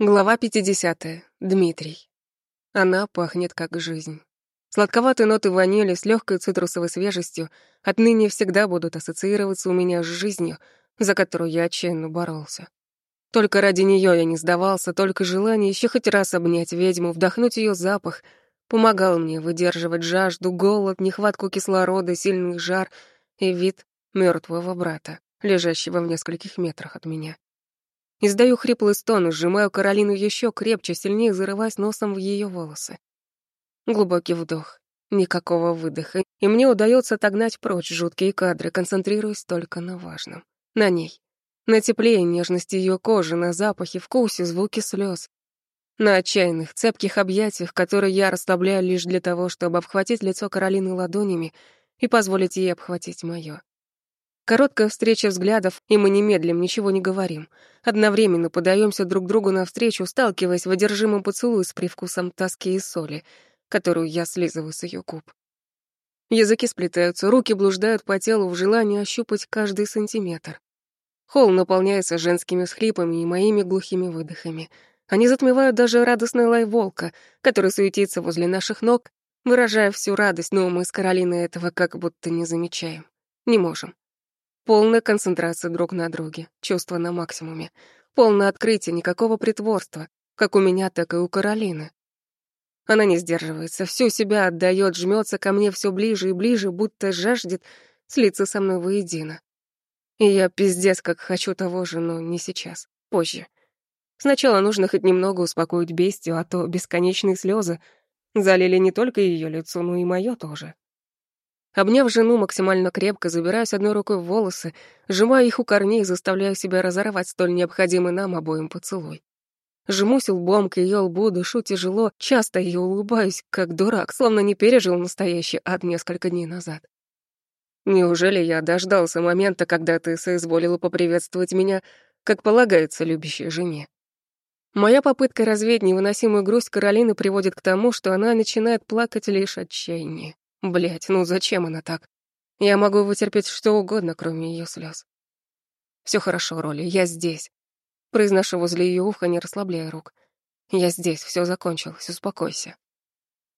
Глава 50. Дмитрий. Она пахнет как жизнь. Сладковатые ноты ванили с легкой цитрусовой свежестью отныне всегда будут ассоциироваться у меня с жизнью, за которую я отчаянно боролся. Только ради нее я не сдавался, только желание еще хоть раз обнять ведьму, вдохнуть ее запах, помогал мне выдерживать жажду, голод, нехватку кислорода, сильный жар и вид мертвого брата, лежащего в нескольких метрах от меня. Издаю хриплый стон сжимаю Каролину еще крепче, сильнее зарываясь носом в ее волосы. Глубокий вдох, никакого выдоха, и мне удается отогнать прочь жуткие кадры, концентрируясь только на важном. На ней. На тепле и нежности ее кожи, на запахе, вкусе, звуке слез. На отчаянных, цепких объятиях, которые я расслабляю лишь для того, чтобы обхватить лицо Каролины ладонями и позволить ей обхватить моё. Короткая встреча взглядов, и мы немедлим, ничего не говорим. Одновременно подаемся друг другу навстречу, сталкиваясь в одержимом поцелуе с привкусом тоски и соли, которую я слизываю с ее губ. Языки сплетаются, руки блуждают по телу в желании ощупать каждый сантиметр. Холл наполняется женскими схлипами и моими глухими выдохами. Они затмевают даже радостный лай волка, который суетится возле наших ног, выражая всю радость, но мы с Каролиной этого как будто не замечаем. Не можем. Полная концентрация друг на друге, чувства на максимуме. Полное открытие, никакого притворства, как у меня, так и у Каролины. Она не сдерживается, всю себя отдает, жмется ко мне все ближе и ближе, будто жаждет слиться со мной воедино. И я пиздец как хочу того же, но не сейчас, позже. Сначала нужно хоть немного успокоить бестию, а то бесконечные слезы залили не только ее лицо, но и мое тоже. Обняв жену максимально крепко, забираюсь одной рукой в волосы, сжимаю их у корней и заставляю себя разорвать столь необходимый нам обоим поцелуй. Жмусь лбом к ее лбу, дышу тяжело, часто ее улыбаюсь, как дурак, словно не пережил настоящий ад несколько дней назад. Неужели я дождался момента, когда ты соизволила поприветствовать меня, как полагается любящей жене? Моя попытка развеять невыносимую грусть Каролины приводит к тому, что она начинает плакать лишь отчаяние. Блять, ну зачем она так? Я могу вытерпеть что угодно, кроме ее слез. Все хорошо, Роли, я здесь. Произношу возле ее уха, не расслабляя рук. Я здесь, все закончилось, успокойся.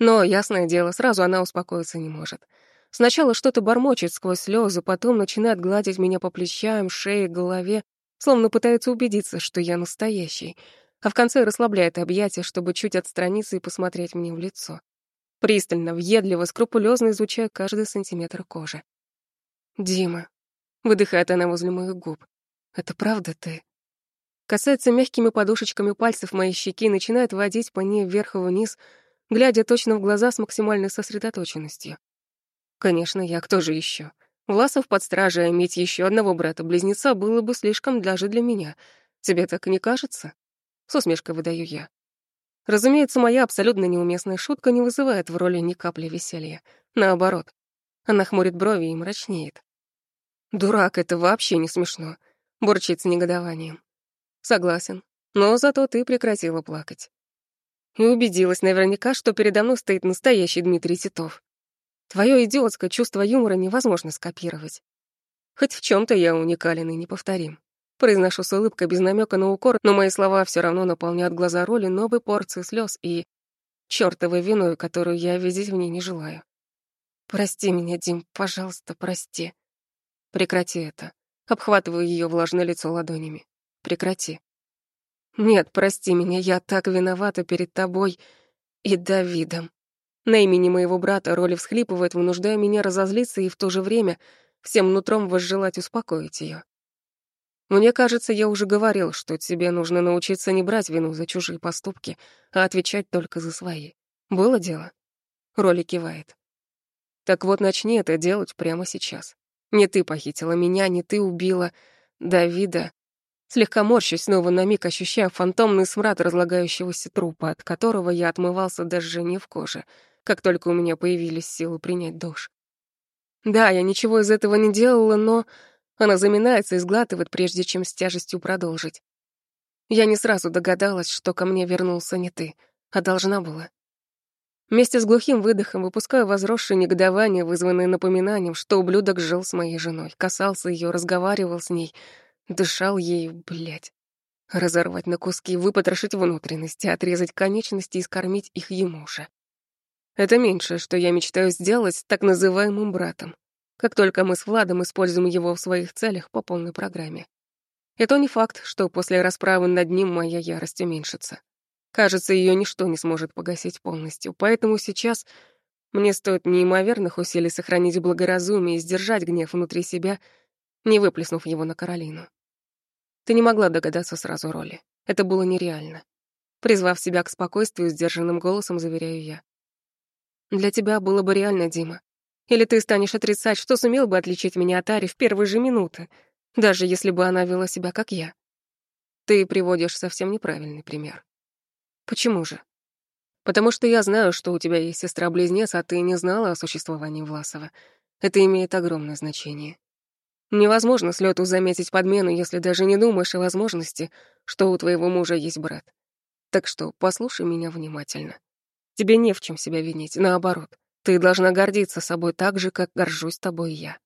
Но, ясное дело, сразу она успокоиться не может. Сначала что-то бормочет сквозь слезы, потом начинает гладить меня по плечам, шее, голове, словно пытается убедиться, что я настоящий, а в конце расслабляет объятия, чтобы чуть отстраниться и посмотреть мне в лицо пристально, въедливо, скрупулезно изучая каждый сантиметр кожи. «Дима», — выдыхает она возле моих губ, — «это правда ты?» Касается мягкими подушечками пальцев моей щеки и начинает водить по ней вверх и вниз, глядя точно в глаза с максимальной сосредоточенностью. Конечно, я кто же еще? Власов под стражей, иметь еще одного брата-близнеца было бы слишком даже для меня. Тебе так не кажется? С усмешкой выдаю я. Разумеется, моя абсолютно неуместная шутка не вызывает в роли ни капли веселья. Наоборот, она хмурит брови и мрачнеет. «Дурак, это вообще не смешно», — бурчит с негодованием. «Согласен, но зато ты прекратила плакать». И убедилась наверняка, что передо мной стоит настоящий Дмитрий Титов. Твое идиотское чувство юмора невозможно скопировать. Хоть в чем то я уникален и неповторим. Произношу с улыбкой без намека на укор, но мои слова все равно наполняют глаза роли новой порции слез и чертовой виной, которую я видеть в ней не желаю. Прости меня, Дим, пожалуйста, прости. Прекрати это. Обхватываю ее влажное лицо ладонями. Прекрати. Нет, прости меня, я так виновата перед тобой и Давидом. На имени моего брата роли всхлипывает, вынуждая меня разозлиться и в то же время всем нутром возжелать успокоить ее. Мне кажется, я уже говорил, что тебе нужно научиться не брать вину за чужие поступки, а отвечать только за свои. Было дело? Роли кивает. Так вот, начни это делать прямо сейчас. Не ты похитила меня, не ты убила Давида. Слегка морщусь, снова на миг ощущая фантомный смрад разлагающегося трупа, от которого я отмывался даже не в коже, как только у меня появились силы принять душ. Да, я ничего из этого не делала, но она заминается и сглатывает, прежде чем с тяжестью продолжить. Я не сразу догадалась, что ко мне вернулся не ты, а должна была. Вместе с глухим выдохом выпускаю возросшее негодование, вызванное напоминанием, что ублюдок жил с моей женой, касался ее, разговаривал с ней, дышал ей, блядь. Разорвать на куски, выпотрошить внутренности, отрезать конечности и скормить их ему же. Это меньшее, что я мечтаю сделать с так называемым братом, как только мы с Владом используем его в своих целях по полной программе. И то не факт, что после расправы над ним моя ярость уменьшится. Кажется, ее ничто не сможет погасить полностью, поэтому сейчас мне стоит неимоверных усилий сохранить благоразумие и сдержать гнев внутри себя, не выплеснув его на Каролину. Ты не могла догадаться сразу роли. Это было нереально. Призвав себя к спокойствию, сдержанным голосом заверяю я. Для тебя было бы реально, Дима. Или ты станешь отрицать, что сумел бы отличить меня от Ари в первые же минуты, даже если бы она вела себя как я. Ты приводишь совсем неправильный пример. Почему же? Потому что я знаю, что у тебя есть сестра-близнец, а ты не знала о существовании Власова. Это имеет огромное значение. Невозможно с заметить подмену, если даже не думаешь о возможности, что у твоего мужа есть брат. Так что послушай меня внимательно. Тебе не в чем себя винить, наоборот. Ты должна гордиться собой так же, как горжусь тобой я.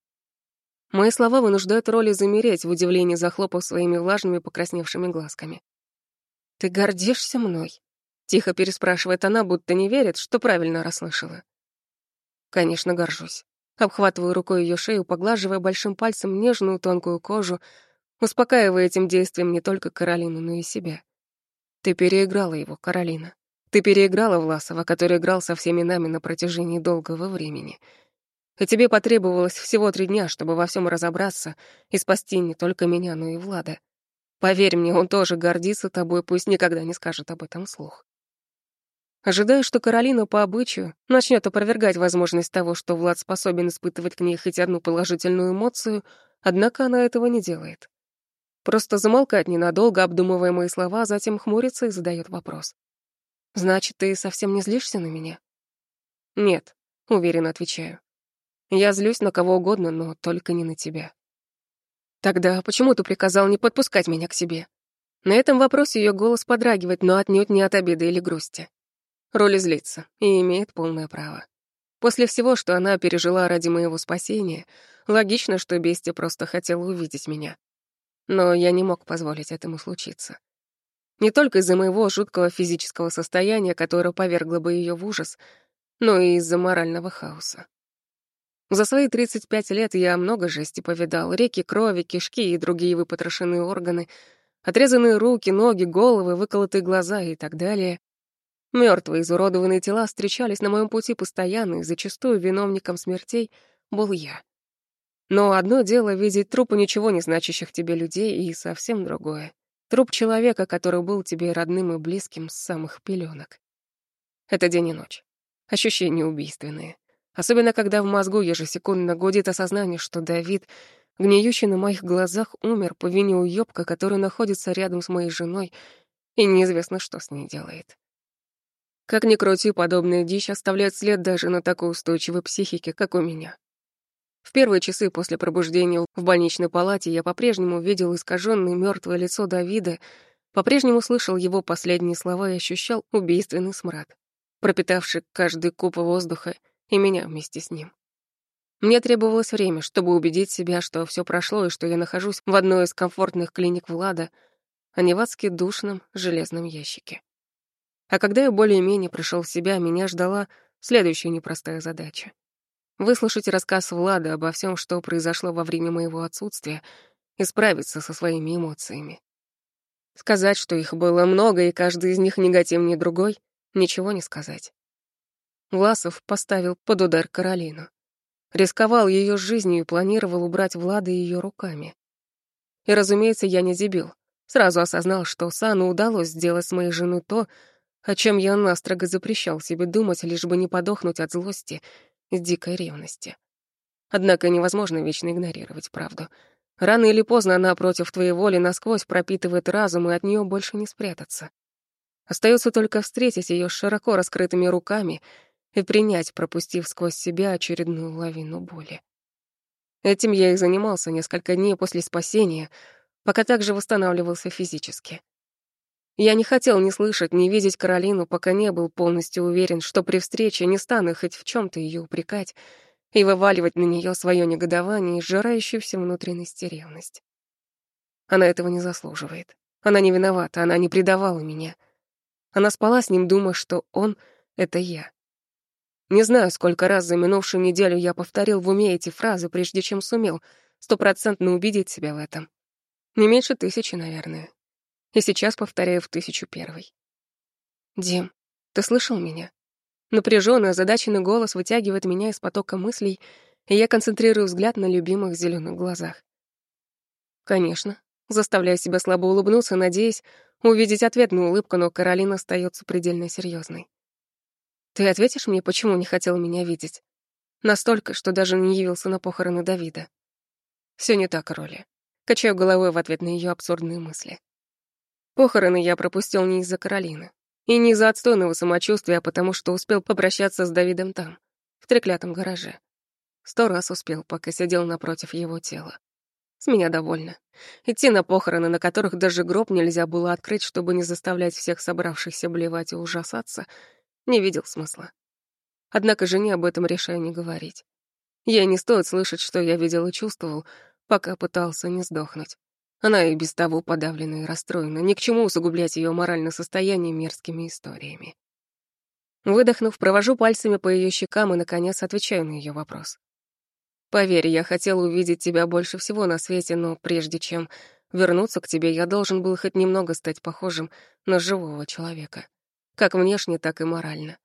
Мои слова вынуждают Роли замереть, в удивлении захлопав своими влажными покрасневшими глазками. «Ты гордишься мной?» — тихо переспрашивает она, будто не верит, что правильно расслышала. «Конечно, горжусь». Обхватываю рукой ее шею, поглаживая большим пальцем нежную тонкую кожу, успокаивая этим действием не только Каролину, но и себя. Ты переиграла его, Каролина. Ты переиграла Власова, который играл со всеми нами на протяжении долгого времени. И тебе потребовалось всего три дня, чтобы во всем разобраться и спасти не только меня, но и Влада. Поверь мне, он тоже гордится тобой, пусть никогда не скажет об этом вслух. Ожидаю, что Каролина по обычаю начнет опровергать возможность того, что Влад способен испытывать к ней хоть одну положительную эмоцию, однако она этого не делает. Просто замолкает ненадолго, обдумывая мои слова, а затем хмурится и задает вопрос. Значит, ты совсем не злишься на меня? Нет, уверенно отвечаю. Я злюсь на кого угодно, но только не на тебя. Тогда почему ты приказал не подпускать меня к себе? На этом вопросе ее голос подрагивает, но отнюдь не от обиды или грусти. Роли злится и имеет полное право. После всего, что она пережила ради моего спасения, логично, что Бестия просто хотела увидеть меня. Но я не мог позволить этому случиться. Не только из-за моего жуткого физического состояния, которое повергло бы ее в ужас, но и из-за морального хаоса. За свои 35 лет я много жести повидал. Реки крови, кишки и другие выпотрошенные органы, отрезанные руки, ноги, головы, выколотые глаза и так далее. Мертвые, изуродованные тела встречались на моем пути постоянно, и зачастую виновником смертей был я. Но одно дело видеть трупы ничего не значащих тебе людей, и совсем другое Труп человека, который был тебе родным и близким с самых пеленок. Это день и ночь. Ощущения убийственные. Особенно, когда в мозгу ежесекундно гудит осознание, что Давид, гниющий на моих глазах, умер по вине уёбка, который находится рядом с моей женой, и неизвестно, что с ней делает. Как ни крути, подобная дичь оставляет след даже на такой устойчивой психике, как у меня. В первые часы после пробуждения в больничной палате я по-прежнему видел искаженное мертвое лицо Давида, по-прежнему слышал его последние слова и ощущал убийственный смрад, пропитавший каждый куб воздуха и меня вместе с ним. Мне требовалось время, чтобы убедить себя, что все прошло и что я нахожусь в одной из комфортных клиник Влада, а не в адски душном железном ящике. А когда я более-менее пришел в себя, меня ждала следующая непростая задача выслушать рассказ Влада обо всем, что произошло во время моего отсутствия, и справиться со своими эмоциями. Сказать, что их было много, и каждый из них негативнее другой, ничего не сказать. Власов поставил под удар Каролину. Рисковал ее жизнью и планировал убрать Влада ее руками. И, разумеется, я не дебил. Сразу осознал, что Сану удалось сделать с моей женой то, о чем я настрого запрещал себе думать, лишь бы не подохнуть от злости дикой ревности. Однако невозможно вечно игнорировать правду. Рано или поздно она против твоей воли насквозь пропитывает разум, и от нее больше не спрятаться. Остается только встретить ее широко раскрытыми руками и принять, пропустив сквозь себя очередную лавину боли. Этим я и занимался несколько дней после спасения, пока также восстанавливался физически. Я не хотел ни слышать, ни видеть Каролину, пока не был полностью уверен, что при встрече не стану хоть в чем то ее упрекать и вываливать на нее свое негодование и сжирающую все внутренности ревность. Она этого не заслуживает. Она не виновата, она не предавала меня. Она спала с ним, думая, что он — это я. Не знаю, сколько раз за минувшую неделю я повторил в уме эти фразы, прежде чем сумел стопроцентно убедить себя в этом. Не меньше тысячи, наверное. И сейчас повторяю в тысячу первый. «Дим, ты слышал меня?» Напряжённый, озадаченный голос вытягивает меня из потока мыслей, и я концентрирую взгляд на любимых зеленых глазах. Конечно, заставляю себя слабо улыбнуться, надеясь увидеть ответную улыбку, но Каролина остается предельно серьезной. Ты ответишь мне, почему не хотел меня видеть? Настолько, что даже не явился на похороны Давида. Все не так, Роли. Качаю головой в ответ на ее абсурдные мысли. Похороны я пропустил не из-за Каролины. И не из-за отстойного самочувствия, а потому что успел попрощаться с Давидом там, в треклятом гараже. Сто раз успел, пока сидел напротив его тела. С меня довольно. Идти на похороны, на которых даже гроб нельзя было открыть, чтобы не заставлять всех собравшихся блевать и ужасаться, не видел смысла. Однако жене об этом решаю не говорить. Ей не стоит слышать, что я видел и чувствовал, пока пытался не сдохнуть. Она и без того подавлена и расстроена, ни к чему усугублять ее моральное состояние мерзкими историями. Выдохнув, провожу пальцами по ее щекам и, наконец, отвечаю на ее вопрос. «Поверь, я хотел увидеть тебя больше всего на свете, но прежде чем вернуться к тебе, я должен был хоть немного стать похожим на живого человека как внешне, так и морально.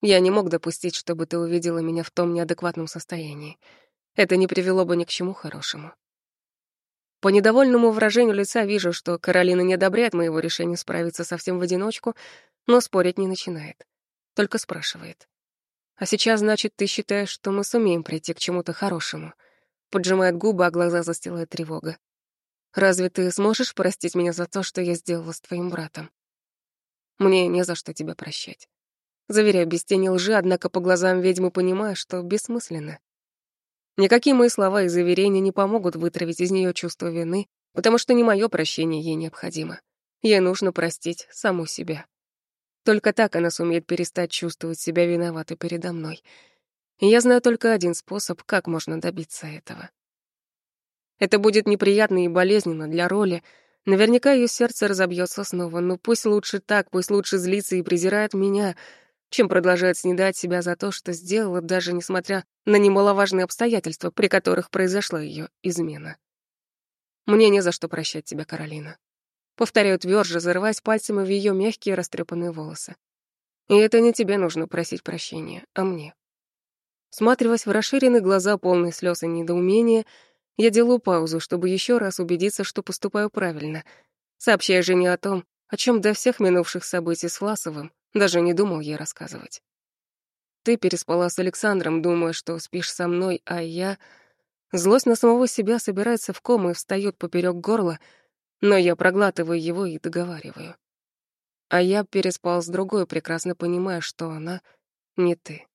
Я не мог допустить, чтобы ты увидела меня в том неадекватном состоянии. Это не привело бы ни к чему хорошему. По недовольному выражению лица вижу, что Каролина не одобряет моего решения справиться совсем в одиночку, но спорить не начинает. Только спрашивает. «А сейчас, значит, ты считаешь, что мы сумеем прийти к чему-то хорошему?» Поджимает губы, а глаза застилает тревога. «Разве ты сможешь простить меня за то, что я сделала с твоим братом?» Мне не за что тебя прощать. Заверяю без тени лжи, однако по глазам ведьмы понимаю, что бессмысленно. Никакие мои слова и заверения не помогут вытравить из нее чувство вины, потому что не мое прощение ей необходимо. Ей нужно простить саму себя. Только так она сумеет перестать чувствовать себя виноватой передо мной. И я знаю только один способ, как можно добиться этого. Это будет неприятно и болезненно для роли, Наверняка ее сердце разобьется снова, но пусть лучше так, пусть лучше злится и презирает меня, чем продолжает снедать себя за то, что сделала, даже несмотря на немаловажные обстоятельства, при которых произошла ее измена. Мне не за что прощать тебя, Каролина. Повторяю тверже, зарываясь пальцами в ее мягкие растрепанные волосы. И это не тебе нужно просить прощения, а мне. Сматриваясь в расширенные глаза, полные слез и недоумения, я делаю паузу, чтобы еще раз убедиться, что поступаю правильно, сообщая жене о том, о чем до всех минувших событий с Власовым даже не думал ей рассказывать. Ты переспала с Александром, думая, что спишь со мной, а я... Злость на самого себя собирается в ком и встает поперек горла, но я проглатываю его и договариваю. А я переспал с другой, прекрасно понимая, что она не ты.